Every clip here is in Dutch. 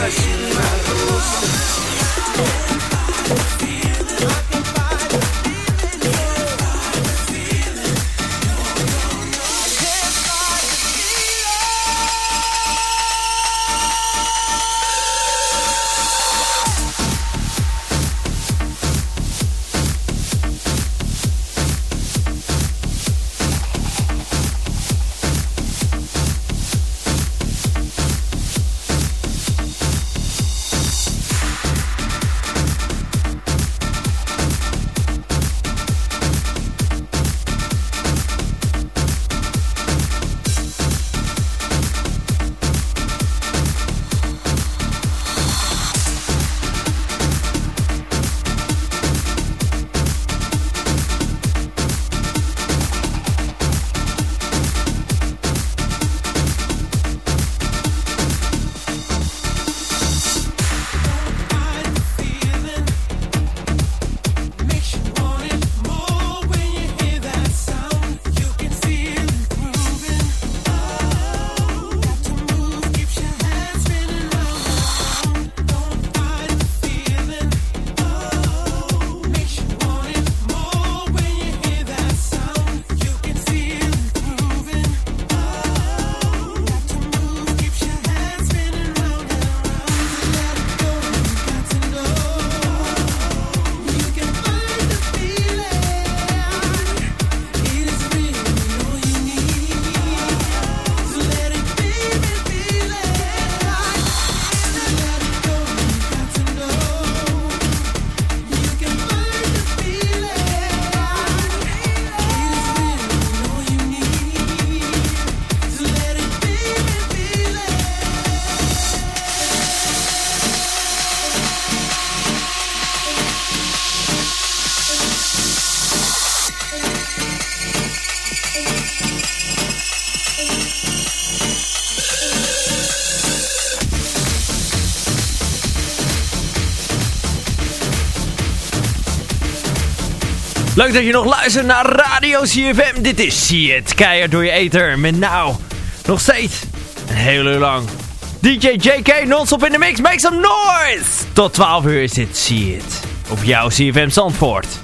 saçınlar olsun Leuk dat je nog luistert naar Radio CFM. Dit is See It, keihard door je eter. Met nou, nog steeds, een hele uur lang. DJ JK non-stop in de mix, make some noise! Tot 12 uur is dit See It. Op jouw CFM Zandvoort.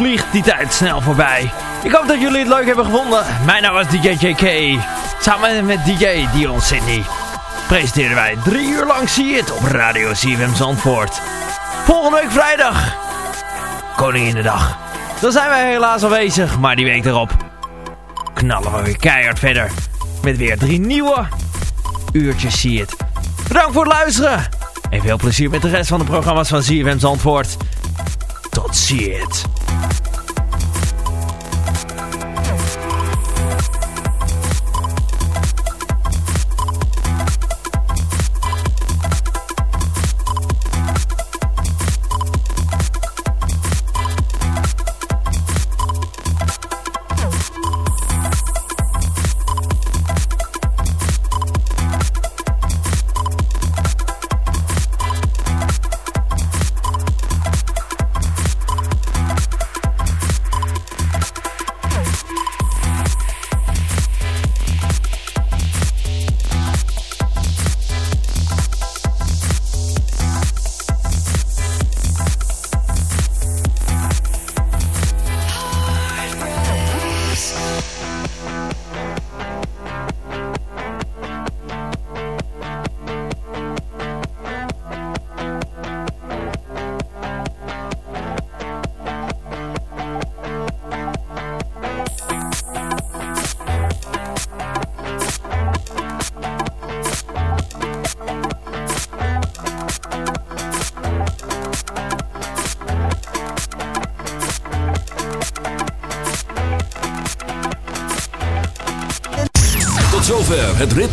Vliegt die tijd snel voorbij. Ik hoop dat jullie het leuk hebben gevonden. Mijn naam is DJ JK. Samen met DJ Dion Sydney presenteerden wij drie uur lang Zie het op Radio CFM Zandvoort. Volgende week vrijdag, Koninginnedag. Dan zijn wij helaas aanwezig, maar die week erop knallen we weer keihard verder. Met weer drie nieuwe uurtjes Zie het. Bedankt voor het luisteren. En veel plezier met de rest van de programma's van ZFM Zandvoort. Tot ziens.